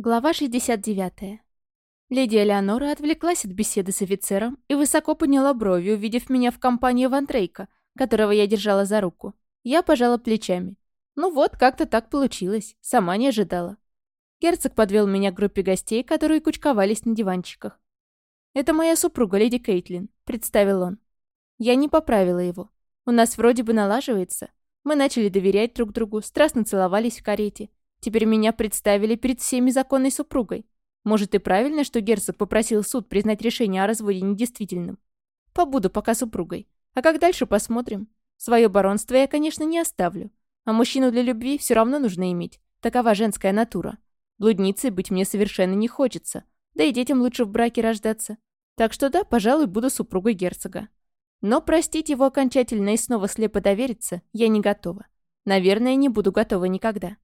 Глава 69. Леди Элеонора отвлеклась от беседы с офицером и высоко подняла брови, увидев меня в компании Ван Трейка, которого я держала за руку. Я пожала плечами. Ну вот, как-то так получилось. Сама не ожидала. Герцог подвел меня к группе гостей, которые кучковались на диванчиках. «Это моя супруга, леди Кейтлин», — представил он. Я не поправила его. У нас вроде бы налаживается. Мы начали доверять друг другу, страстно целовались в карете. Теперь меня представили перед всеми законной супругой. Может, и правильно, что герцог попросил суд признать решение о разводе недействительным. Побуду пока супругой. А как дальше, посмотрим. Свое баронство я, конечно, не оставлю. А мужчину для любви все равно нужно иметь. Такова женская натура. Блудницей быть мне совершенно не хочется. Да и детям лучше в браке рождаться. Так что да, пожалуй, буду супругой герцога. Но простить его окончательно и снова слепо довериться я не готова. Наверное, не буду готова никогда.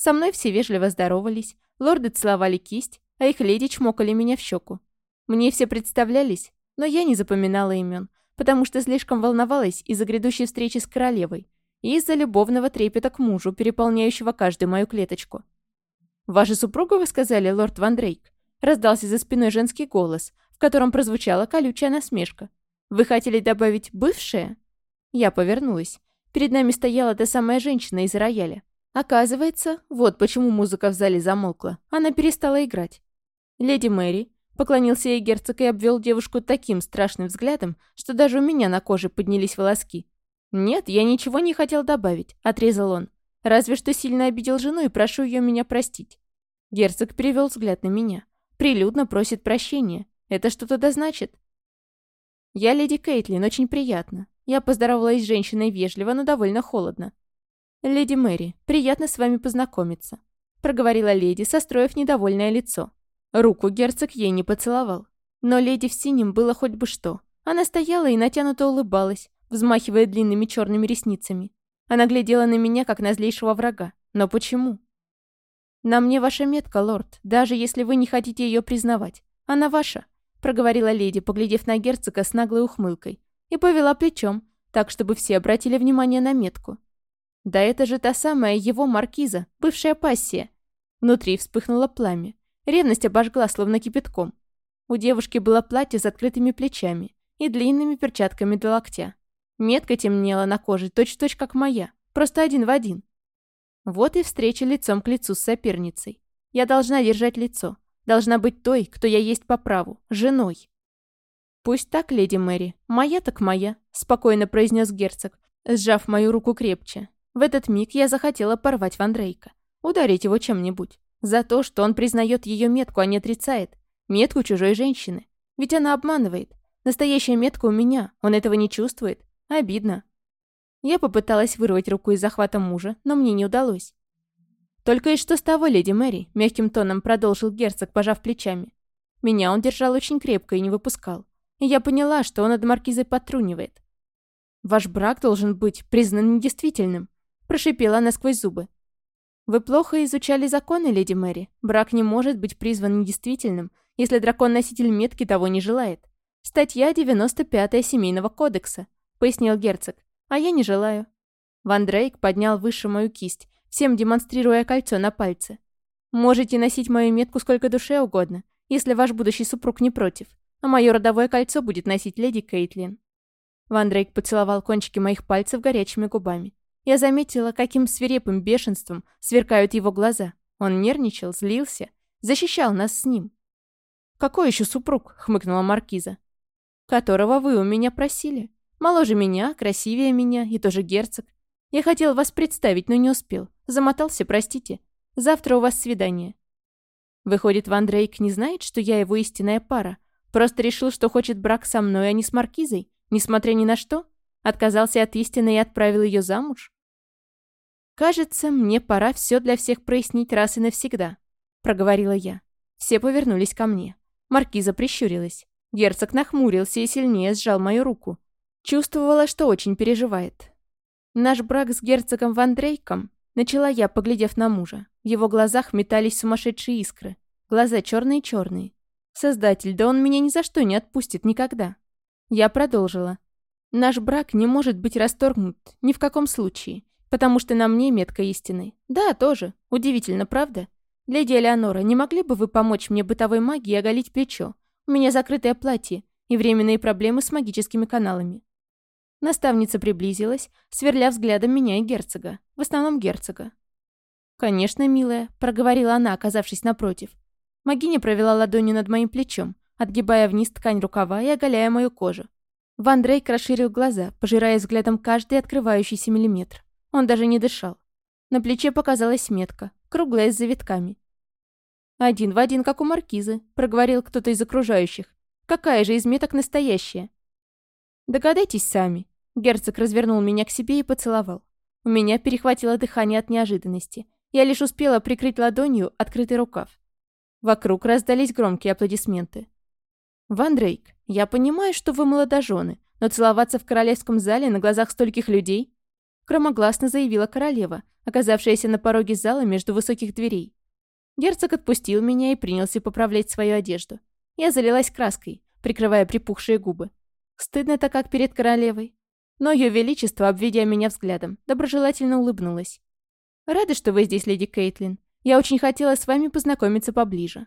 Со мной все вежливо здоровались, лорды целовали кисть, а их леди чмокали меня в щеку. Мне все представлялись, но я не запоминала имен, потому что слишком волновалась из-за грядущей встречи с королевой и из-за любовного трепета к мужу, переполняющего каждую мою клеточку. «Ваша супруга, вы сказали, лорд Ван Дрейк?» Раздался за спиной женский голос, в котором прозвучала колючая насмешка. «Вы хотели добавить «бывшая»?» Я повернулась. Перед нами стояла та самая женщина из рояля. Оказывается, вот почему музыка в зале замолкла. Она перестала играть. «Леди Мэри», — поклонился ей герцог и обвел девушку таким страшным взглядом, что даже у меня на коже поднялись волоски. «Нет, я ничего не хотел добавить», — отрезал он. «Разве что сильно обидел жену и прошу ее меня простить». Герцог перевел взгляд на меня. Прилюдно просит прощения. Это что-то да значит. «Я леди Кейтлин, очень приятно». Я поздоровалась с женщиной вежливо, но довольно холодно. «Леди Мэри, приятно с вами познакомиться», — проговорила леди, состроив недовольное лицо. Руку герцог ей не поцеловал. Но леди в синем было хоть бы что. Она стояла и натянуто улыбалась, взмахивая длинными черными ресницами. Она глядела на меня, как на злейшего врага. Но почему? «На мне ваша метка, лорд, даже если вы не хотите ее признавать. Она ваша», — проговорила леди, поглядев на герцога с наглой ухмылкой, и повела плечом, так, чтобы все обратили внимание на метку. Да это же та самая его маркиза, бывшая пассия. Внутри вспыхнуло пламя. Ревность обожгла, словно кипятком. У девушки было платье с открытыми плечами и длинными перчатками до локтя. Метка темнела на коже, точь-в-точь, -точь, как моя. Просто один в один. Вот и встреча лицом к лицу с соперницей. Я должна держать лицо. Должна быть той, кто я есть по праву. Женой. «Пусть так, леди Мэри. Моя так моя», — спокойно произнес герцог, сжав мою руку крепче. В этот миг я захотела порвать Ван Дрейка. Ударить его чем-нибудь. За то, что он признает ее метку, а не отрицает. Метку чужой женщины. Ведь она обманывает. Настоящая метка у меня. Он этого не чувствует. Обидно. Я попыталась вырвать руку из захвата мужа, но мне не удалось. «Только и что с того, леди Мэри?» – мягким тоном продолжил герцог, пожав плечами. Меня он держал очень крепко и не выпускал. И я поняла, что он над маркизой подтрунивает. «Ваш брак должен быть признан недействительным», Прошипела она сквозь зубы. «Вы плохо изучали законы, леди Мэри. Брак не может быть призван недействительным, если дракон-носитель метки того не желает. Статья 95 Семейного кодекса», — пояснил герцог. «А я не желаю». Ван Дрейк поднял выше мою кисть, всем демонстрируя кольцо на пальце. «Можете носить мою метку сколько душе угодно, если ваш будущий супруг не против, а мое родовое кольцо будет носить леди Кейтлин». Ван Дрейк поцеловал кончики моих пальцев горячими губами. Я заметила, каким свирепым бешенством сверкают его глаза. Он нервничал, злился, защищал нас с ним. «Какой еще супруг?» — хмыкнула Маркиза. «Которого вы у меня просили. Моложе меня, красивее меня и тоже герцог. Я хотел вас представить, но не успел. Замотался, простите. Завтра у вас свидание». Выходит, Ван Дрейк не знает, что я его истинная пара. Просто решил, что хочет брак со мной, а не с Маркизой, несмотря ни на что? Отказался от истины и отправил ее замуж? «Кажется, мне пора все для всех прояснить раз и навсегда», — проговорила я. Все повернулись ко мне. Маркиза прищурилась. Герцог нахмурился и сильнее сжал мою руку. Чувствовала, что очень переживает. Наш брак с герцогом Ван Дрейком начала я, поглядев на мужа. В его глазах метались сумасшедшие искры. Глаза черные-черные. Создатель, да он меня ни за что не отпустит никогда. Я продолжила. Наш брак не может быть расторгнут ни в каком случае. Потому что на мне метка истины. Да, тоже. Удивительно, правда? «Леди Элеонора, не могли бы вы помочь мне бытовой магией оголить плечо? У меня закрытое платье и временные проблемы с магическими каналами». Наставница приблизилась, сверля взглядом меня и герцога. В основном герцога. «Конечно, милая», — проговорила она, оказавшись напротив. Магиня провела ладонью над моим плечом, отгибая вниз ткань рукава и оголяя мою кожу. Ван Дрейк расширил глаза, пожирая взглядом каждый открывающийся миллиметр. Он даже не дышал. На плече показалась метка, круглая с завитками. «Один в один, как у маркизы», — проговорил кто-то из окружающих. «Какая же из меток настоящая?» «Догадайтесь сами». Герцог развернул меня к себе и поцеловал. У меня перехватило дыхание от неожиданности. Я лишь успела прикрыть ладонью открытый рукав. Вокруг раздались громкие аплодисменты. «Ван Дрейк, я понимаю, что вы молодожены, но целоваться в королевском зале на глазах стольких людей громогласно заявила королева, оказавшаяся на пороге зала между высоких дверей. Герцог отпустил меня и принялся поправлять свою одежду. Я залилась краской, прикрывая припухшие губы. Стыдно-то как перед королевой. Но ее величество, обведя меня взглядом, доброжелательно улыбнулась. «Рада, что вы здесь, леди Кейтлин. Я очень хотела с вами познакомиться поближе».